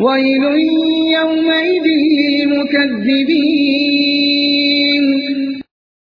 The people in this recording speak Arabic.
ويل يومئذ للمكذبين.